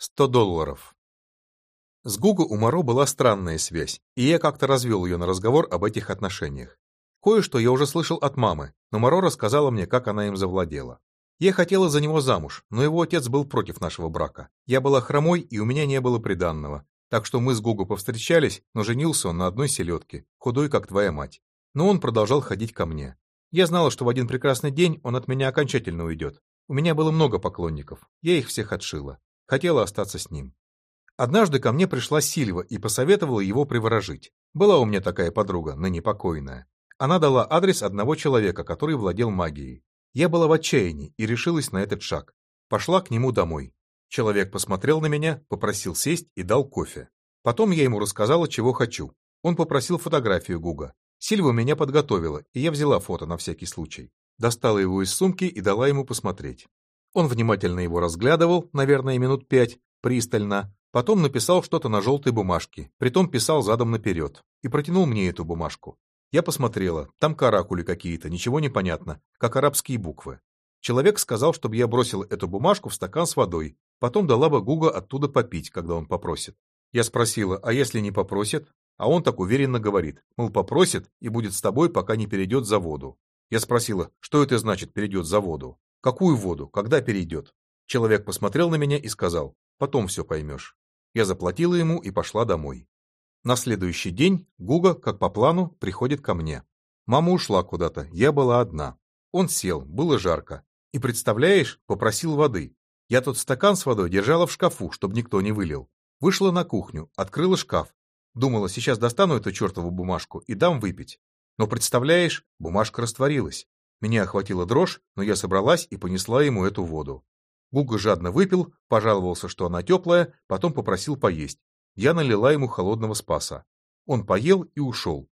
100 долларов. С Гугу у Моро была странная связь, и я как-то развел ее на разговор об этих отношениях. Кое-что я уже слышал от мамы, но Моро рассказала мне, как она им завладела. Я хотела за него замуж, но его отец был против нашего брака. Я была хромой, и у меня не было приданного. Так что мы с Гугу повстречались, но женился он на одной селедке, худой, как твоя мать. Но он продолжал ходить ко мне. Я знала, что в один прекрасный день он от меня окончательно уйдет. У меня было много поклонников, я их всех отшила. Хотела остаться с ним. Однажды ко мне пришла Сильва и посоветовала его приворожить. Была у меня такая подруга, ныне покойная. Она дала адрес одного человека, который владел магией. Я была в отчаянии и решилась на этот шаг. Пошла к нему домой. Человек посмотрел на меня, попросил сесть и дал кофе. Потом я ему рассказала, чего хочу. Он попросил фотографию Гуга. Сильва меня подготовила, и я взяла фото на всякий случай. Достала его из сумки и дала ему посмотреть. Он внимательно его разглядывал, наверное, минут пять, пристально, потом написал что-то на желтой бумажке, притом писал задом наперед, и протянул мне эту бумажку. Я посмотрела, там каракули какие-то, ничего не понятно, как арабские буквы. Человек сказал, чтобы я бросила эту бумажку в стакан с водой, потом дала бы Гуга оттуда попить, когда он попросит. Я спросила, а если не попросит? А он так уверенно говорит, мол, попросит и будет с тобой, пока не перейдет за воду. Я спросила, что это значит перейдет за воду? Какую воду? Когда перейдет? Человек посмотрел на меня и сказал, потом все поймешь. Я заплатила ему и пошла домой. На следующий день Гуга, как по плану, приходит ко мне. Мама ушла куда-то, я была одна. Он сел, было жарко. И, представляешь, попросил воды. Я тот стакан с водой держала в шкафу, чтобы никто не вылил. Вышла на кухню, открыла шкаф, Думала, сейчас достану эту чертову бумажку и дам выпить. Но представляешь, бумажка растворилась. Меня охватила дрожь, но я собралась и понесла ему эту воду. Гуга жадно выпил, пожаловался, что она теплая, потом попросил поесть. Я налила ему холодного спаса. Он поел и ушел.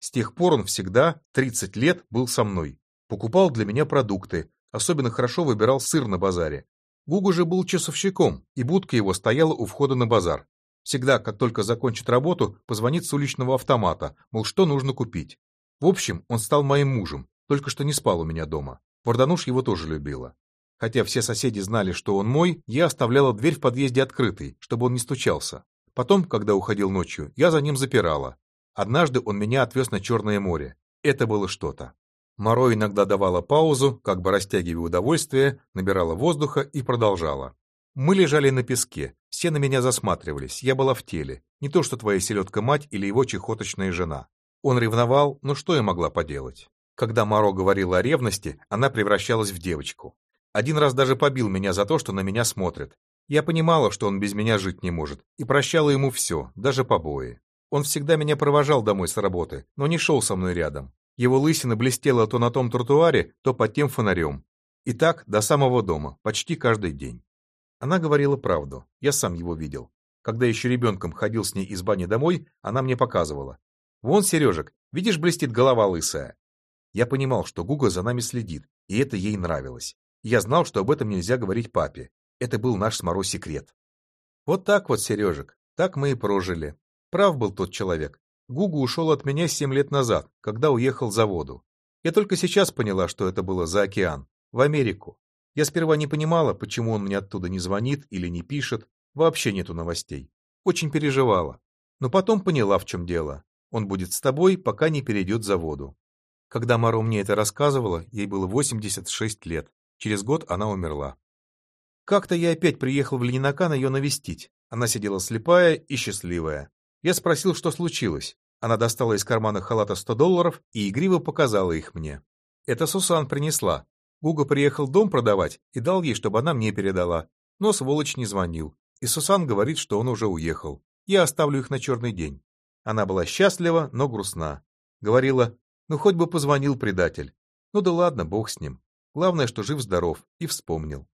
С тех пор он всегда, 30 лет, был со мной. Покупал для меня продукты, особенно хорошо выбирал сыр на базаре. Гуга же был часовщиком, и будка его стояла у входа на базар. Всегда, как только закончит работу, позвонит с уличного автомата, мол, что нужно купить. В общем, он стал моим мужем, только что не спал у меня дома. Вардануш его тоже любила. Хотя все соседи знали, что он мой, я оставляла дверь в подъезде открытой, чтобы он не стучался. Потом, когда уходил ночью, я за ним запирала. Однажды он меня отвез на Черное море. Это было что-то. Моро иногда давала паузу, как бы растягивая удовольствие, набирала воздуха и продолжала. Мы лежали на песке, все на меня засматривались, я была в теле, не то что твоя селедка-мать или его чехоточная жена. Он ревновал, но что я могла поделать? Когда Маро говорила о ревности, она превращалась в девочку. Один раз даже побил меня за то, что на меня смотрит. Я понимала, что он без меня жить не может, и прощала ему все, даже побои. Он всегда меня провожал домой с работы, но не шел со мной рядом. Его лысина блестела то на том тротуаре, то под тем фонарем. И так до самого дома, почти каждый день. Она говорила правду, я сам его видел. Когда еще ребенком ходил с ней из бани домой, она мне показывала. «Вон, Сережек, видишь, блестит голова лысая». Я понимал, что Гуга за нами следит, и это ей нравилось. Я знал, что об этом нельзя говорить папе. Это был наш с Моро секрет. Вот так вот, Сережек, так мы и прожили. Прав был тот человек. Гуга ушел от меня семь лет назад, когда уехал за воду. Я только сейчас поняла, что это было за океан, в Америку. Я сперва не понимала, почему он мне оттуда не звонит или не пишет, вообще нету новостей. Очень переживала. Но потом поняла, в чем дело. Он будет с тобой, пока не перейдет за воду. Когда Маро мне это рассказывала, ей было 86 лет. Через год она умерла. Как-то я опять приехал в Ленинакан ее навестить. Она сидела слепая и счастливая. Я спросил, что случилось. Она достала из кармана халата 100 долларов и игриво показала их мне. Это Сусан принесла. Гуга приехал дом продавать и дал ей, чтобы она мне передала. Но сволочь не звонил. И Сусан говорит, что он уже уехал. Я оставлю их на черный день. Она была счастлива, но грустна. Говорила, ну хоть бы позвонил предатель. Ну да ладно, бог с ним. Главное, что жив-здоров, и вспомнил.